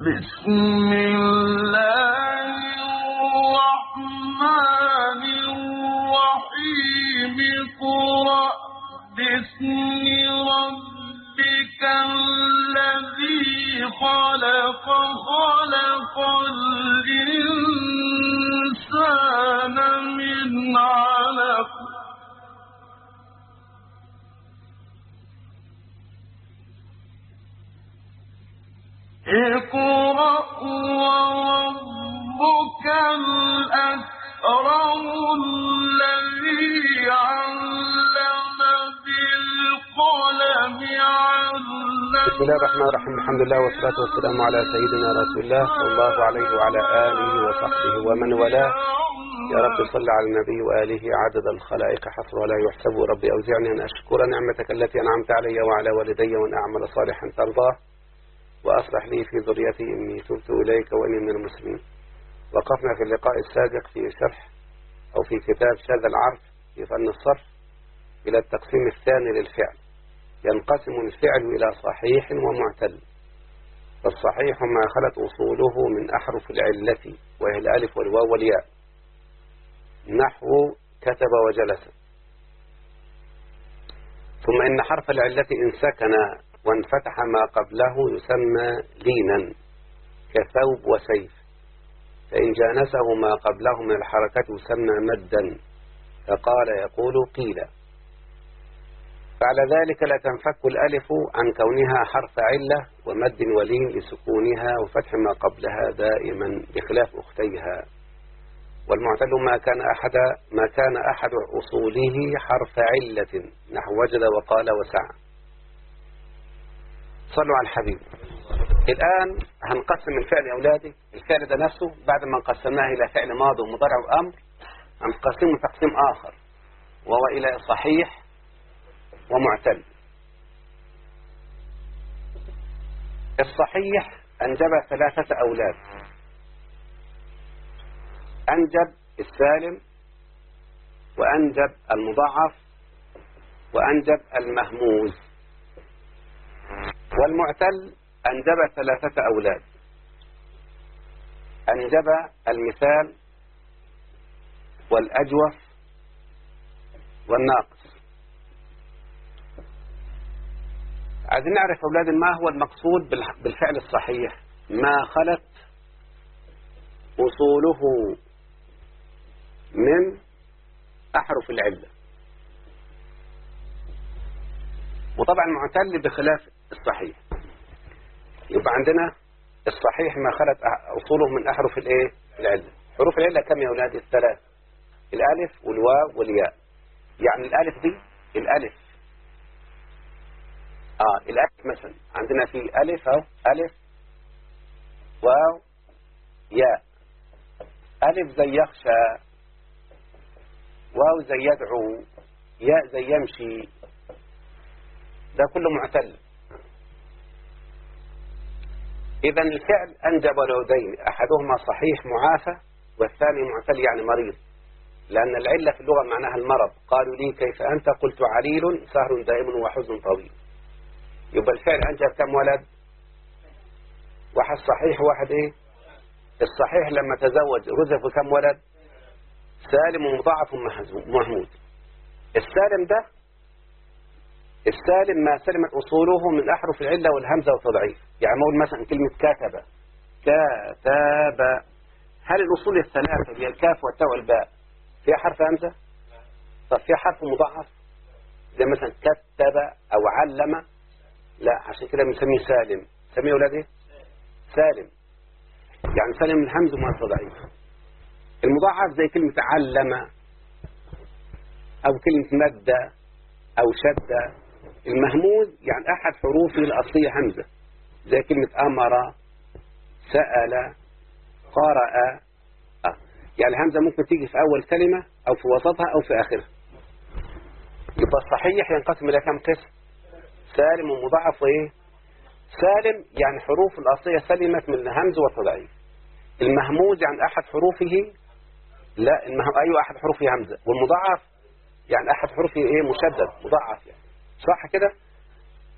بسم الله الرحمن الرحيم. قرأ باسم ربك الذي خلق خلق الإنسان من علق. اقرأ بسم الله الرحمن الرحيم. الحمد لله والصلاة والسلام على سيدنا رسول الله صلى الله عليه وعلى آله وصحبه ومن والاه. يا رب صل على النبي وآله عدد الخلائق حصر ولا يحسب. ربي أوزعني أن أشكر نعمتك التي أنعمت علي وعلى والدي وأن أعمل صالحا ترضاه. وأصلح لي في ذريتي إني تبت إليك وإني من المسلمين. وقفنا في اللقاء السابق في شرح أو في كتاب شاذ العرف في فن الصرف إلى التقسيم الثاني للفعل. ينقسم الفعل إلى صحيح ومعتل. فالصحيح ما خلت أصوله من أحرف العلة وهي الألف والواو والياء. نحو كتب وجلس. ثم إن حرف العلة إن سكن وانفتح ما قبله يسمى لينا كثوب وسيف. فإن جانسه ما قبله من الحركة يسمى مدا فقال يقول قيل. فعلى ذلك لا تنفك الألف عن كونها حرف علة ومد ولين لسكونها وفتح ما قبلها دائما بخلاف أختيها. والمعتل ما كان أحد ما كان أحد أصوله حرف علة نحو وجد وقال وسعى. صلوا على الحبيب. الآن هنقسم الفعل يا أولادي الفعل ده نفسه بعد ما قسمناه إلى فعل ماضي ومضارع وأمر هنقسمه تقسيم آخر وهو إلى صحيح ومعتل. الصحيح أنجب ثلاثة أولاد. أنجب السالم وأنجب المضاعف وأنجب المهموز. والمعتل أنجب ثلاثة أولاد. أنجب المثال والأجوف والناقص. عايزين نعرف أولاد ما هو المقصود بالفعل الصحيح. ما خلت أصوله من أحرف العلة. وطبعا معتل بخلاف الصحيح. يبقى عندنا الصحيح ما خلت أصوله من أحرف الإيه؟ العلة. حروف العلة كم يا أولاد؟ الثلاث. الألف والواو والياء. يعني الألف دي الألف. آه الألف مثلا. عندنا في ألف أو. ألف واو ياء. ألف زي يخشى واو زي يدعو ياء زي يمشي. ده كله معتل. إذا الفعل أنجب ولدين أحدهما صحيح معافى والثاني معتل يعني مريض. لأن العلة في اللغة معناها المرض. قالوا لي كيف أنت؟ قلت عليل سهر دائم وحزن طويل. يبقى الفعل أنجب كم ولد؟ واحد صحيح واحد إيه؟ الصحيح لما تزوج رزق كم ولد؟ سالم ومضاعف ومحمود السالم ده السالم ما سلمت أصوله من أحرف العلة والهمزة والتضعيف. يعني نقول مثلا كلمة كتب كتب هل الأصول الثلاثة هي الكاف والتاء والباء فيها حرف همزة؟ طب فيها حرف مضاعف؟ زي مثلا كتب أو علم. لا عشان كده بنسميه سالم. سميه ولادي سالم. يعني سالم الهمز وما التضعيف. المضاعف زي كلمة علم أو كلمة مد أو شد. المهموز يعني أحد حروفه الأصلية همزة زي كلمة أمر سأل قرأ. آه. يعني الهمزة ممكن تيجي في أول كلمة أو في وسطها أو في آخرها. يبقى الصحيح ينقسم إلى كم قسم؟ سالم ومضاعف وإيه؟ سالم يعني حروف الأصلية سلمت من الهمز والتضعيف المهموز يعني أحد حروفه؟ لا المهم أيوة أحد حروفه همزة والمضاعف يعني أحد حروفه إيه؟ مشدد مضاعف يعني. صح كده؟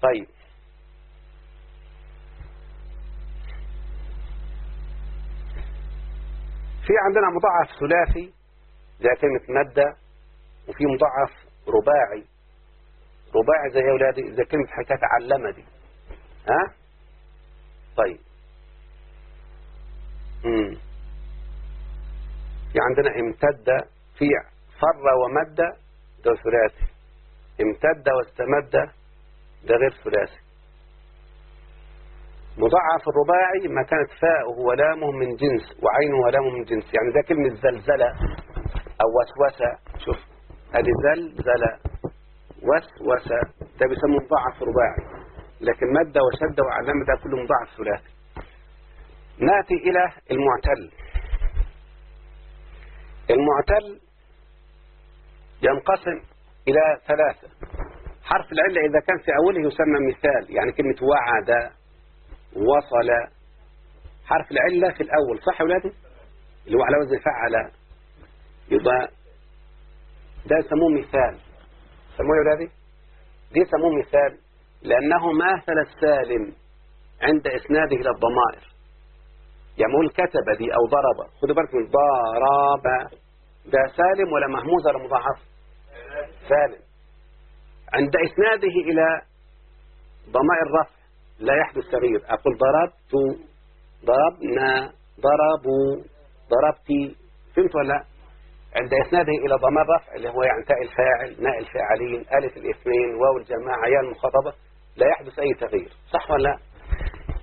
طيب. في عندنا مضاعف ثلاثي زي كلمة مادة وفي مضاعف رباعي. رباعي زي أولادي زي كلمة حكاية علمة دي. ها؟ طيب. امم في عندنا امتد في فر ومد ده ثلاثي. امتد واستمد ده غير ثلاثي. مضاعف الرباعي ما كانت فاؤه ولامه من جنس وعينه ولامه من جنس. يعني ده كلمة زلزلة أو وسوسة. شوف ادي زلزلة وسوسة ده بيسموه مضاعف رباعي. لكن مادة وشدة وعلامة ده كله مضاعف ثلاثي. نأتي إلى المعتل. المعتل ينقسم إلى ثلاثة. حرف العلة إذا كان في أوله يسمى مثال يعني كلمة وعد وصل. حرف العلة في الأول صح يا ولادي؟ اللي هو على وزن فعل يبقى ده يسموه مثال. سموه يا ولادي؟ دي يسموه مثال لأنه ماثل السالم عند إسناده إلى الضمائر. يعني يقول كتب دي أو ضرب. خدوا بالكم ضرب. ده سالم ولا مهموز ولا مضاعف؟ سالم عند إسناده إلى ضمائر الرفع لا يحدث تغيير. أقول ضربت ضربنا ضربوا ضربتي فهمت ولا لا؟ عند إسناده إلى ضمائر الرفع اللي هو يعني تاء الفاعل ناء الفاعلين ألف الإثنين واو الجماعة يا المخاطبة لا يحدث أي تغيير. صح ولا لا؟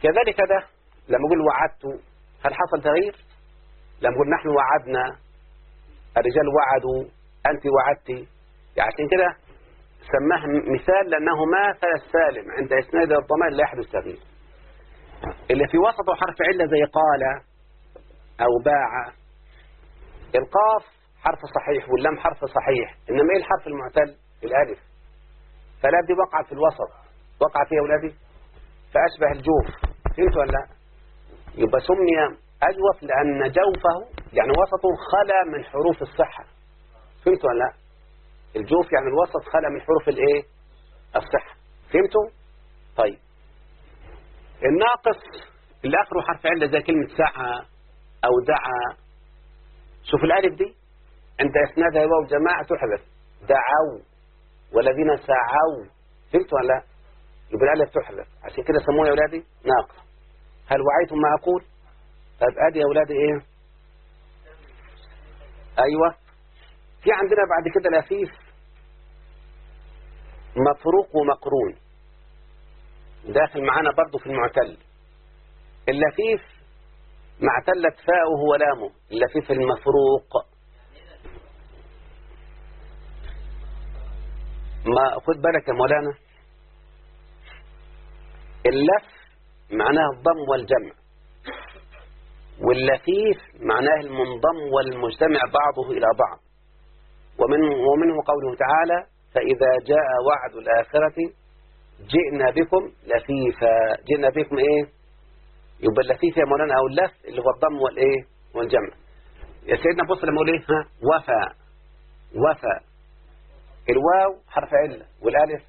كذلك ده لما أقول وعدت هل حصل تغيير؟ لما أقول نحن وعدنا الرجال وعدوا أنت وعدتي يعني عشان كده سماه مثال لأنه ماثل السالم عند إسناد الضمان لا يحدث تغيير. اللي في وسطه حرف علة زي قال أو باع. القاف حرف صحيح واللام حرف صحيح إنما إيه الحرف المعتل؟ الألف. فلا دي وقعت في الوسط. وقع فيها أولادي فأشبه الجوف. فهمت ولا لا؟ يبقى سمي أجوف لأن جوفه يعني وسطه خلا من حروف الصحة. فهمت ولا لا؟ الجوف يعني الوسط خلا من حروف الايه؟ الصحة. فهمتوا؟ طيب. الناقص اللي اخره حرف علة زي كلمة سعى أو دعا. شوف الألف دي؟ عند اسنادها واو جماعة تحذف. دعوا. والذين سعوا. فهمتوا ولا لا؟ يبقى الألف تحذف. عشان كده سموها يا أولادي ناقص هل وعيتم ما أقول؟ طيب أدي يا أولادي إيه؟ أيوه. في عندنا بعد كده لفيف. مفروق ومقرون. داخل معانا برضو في المعتل. اللفيف ما اعتلت فاؤه ولامه. اللفيف المفروق. ما خد بالك يا مولانا؟ اللف معناه الضم والجمع. واللفيف معناه المنضم والمجتمع بعضه إلى بعض. ومن ومنه قوله تعالى فإذا جاء وعد الآخرة جئنا بكم لفيفا. جئنا بكم إيه؟ يبقى اللفيف يا مولانا أو اللف اللي هو الضم والإيه والجمع. يا سيدنا بص لما أقول إيه؟ وفى وفى الواو حرف علة والألف.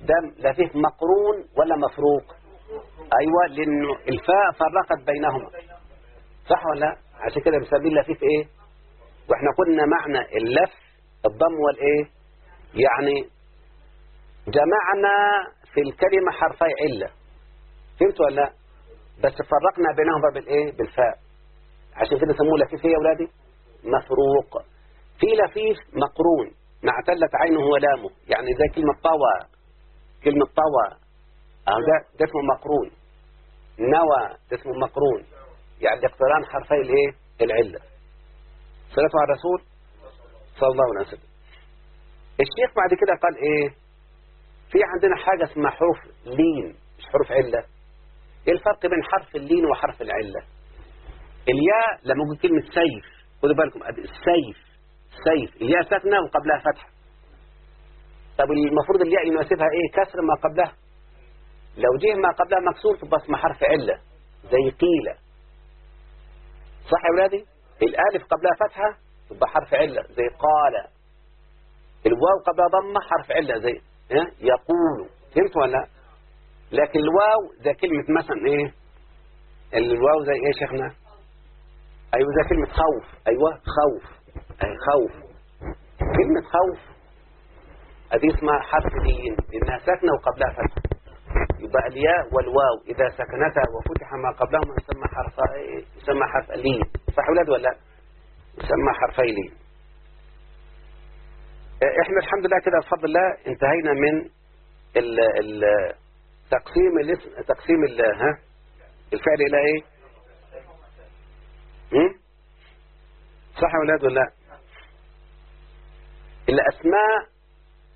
ده لفيف مقرون ولا مفروق؟ أيوة لأنه الفاء فرقت بينهما. صح ولا لا؟ عشان كده بنسميه اللفيف إيه؟ وإحنا قلنا معنى اللف الضم والإيه؟ يعني جمعنا في الكلمة حرفي علة. فهمت ولا لا؟ بس فرقنا بينهما بالإيه؟ بالفاء. عشان كده سموه لفيف. إيه يا اولادي مفروق. في لفيف مقرون. ما اعتلت عينه ولامه. يعني زي كلمة طوى. كلمة طوى. ده, ده اسمه مقرون. نوى ده اسمه مقرون. يعني اقتران حرفي الإيه؟ العلة. على الرسول صلى الله عليه وسلم. الشيخ بعد كده قال إيه؟ في عندنا حاجة اسمها حروف لين مش حروف علة. إيه الفرق بين حرف اللين وحرف العلة؟ الياء لما نقول كلمة سيف خدوا بالكم السيف سيف الياء ساكنة وقبلها فتحة. طب المفروض الياء يناسبها إيه؟ كسر ما قبلها. لو جه ما قبلها مكسور تبقى اسمها حرف علة زي قيلة صح يا ولادي؟ الألف قبلها فتحة تبقى حرف علة زي قال. الواو قبلها ضمة حرف علة زي يقول. فهمت ولا لا؟ لكن الواو زي كلمة مثلا إيه؟ الواو زي إيه شيخنا؟ أيوة زي كلمة خوف. أيوة خوف. أي خوف. كلمة خوف. هذه اسمها حرف لين لأنها ساكنة وقبلها فتح يبقى الياء والواو إذا سكنتا وفتح ما قبلهما يسمى حرف يسمى حرف لين. صح ولاد ولا لا؟ يسمى حرفي لين إحنا الحمد لله كده بفضل الله انتهينا من ال ال تقسيم الاسم تقسيم ال ها الفعل إلى إيه؟ صح يا ولاد ولا لا؟ الأسماء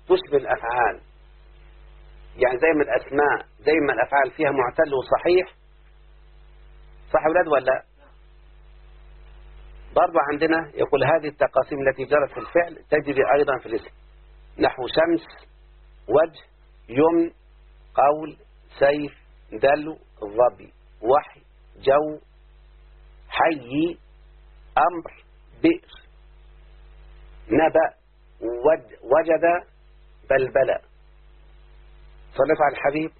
تشبه الأفعال. يعني زي ما الأسماء زي ما الأفعال فيها معتل وصحيح. صح يا ولاد ولا لا؟ برضو عندنا يقول هذه التقاسيم التي جرت في الفعل تجري أيضا في الاسم. نحو شمس وجه يمن قول سيف دلو ظبي وحي جو حي أمر بئر. نبأ وجد بلبلة صلت على الحبيب.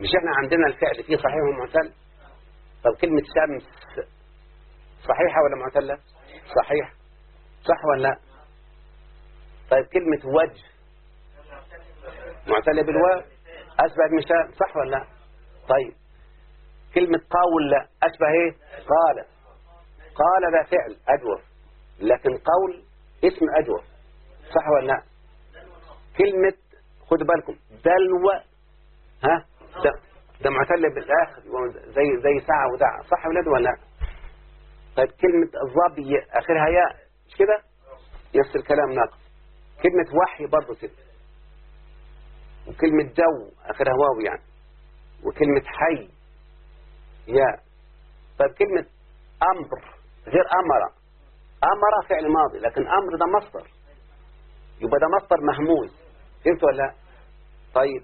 مش إحنا عندنا الفعل فيه صحيح ومعتل؟ طب كلمة شمس صحيحة ولا معتلة؟ صحيح صح ولا لا؟ طيب كلمة وجه. معتلة بالواو؟ أشبه المثال صح ولا لا؟ طيب. كلمة قول لا أشبه إيه؟ قال. قال ده فعل أجوف لكن قول اسم أجوف صح ولا لا؟ كلمة خدوا بالكم دلو. ها؟ ده ده معتل بالآخر زي زي ساعة ودعة صح ولا لا؟ طيب كلمة الظبي آخرها ياء مش كده؟ نفس الكلام ناقص. كلمة وحي برضه كده وكلمة جو آخرها واو يعني. وكلمة حي ياء. طيب كلمة أمر غير أمر. أمر فعل ماضي لكن أمر ده مصدر. يبقى ده مصدر مهموز. فهمت ولا لا؟ طيب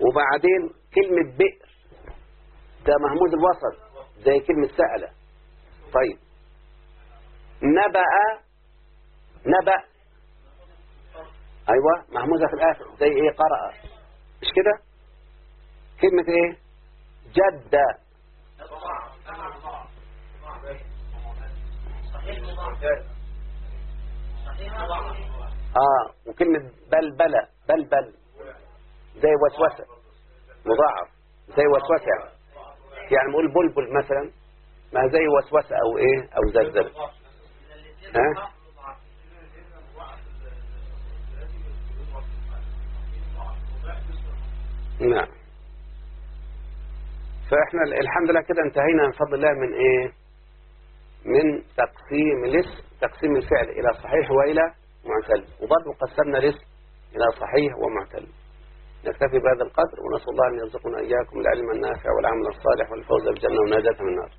وبعدين كلمة بئر. ده مهموز الوسط زي كلمة سألة. طيب. نبأ نبأ. أيوة مهموزة في الآخر. زي إيه؟ قرأ. مش كده؟ كلمة إيه؟ جد. آه وكلمة بلبلة بلبل زي وسوسة. مضاعف. زي وسوسة. يعني يعني نقول بلبل مثلا. ما زي وسوسة أو إيه؟ أو زلزل. ها؟ نعم. فإحنا الحمد لله كده انتهينا من فضل الله من إيه؟ من تقسيم الاسم تقسيم الفعل إلى صحيح وإلى معتل. وبرضه قسمنا الاسم إلى صحيح ومعتل. نكتفي بهذا القدر ونسأل الله أن يرزقنا إياكم العلم النافع والعمل الصالح والفوز بالجنة ونجاة من النار.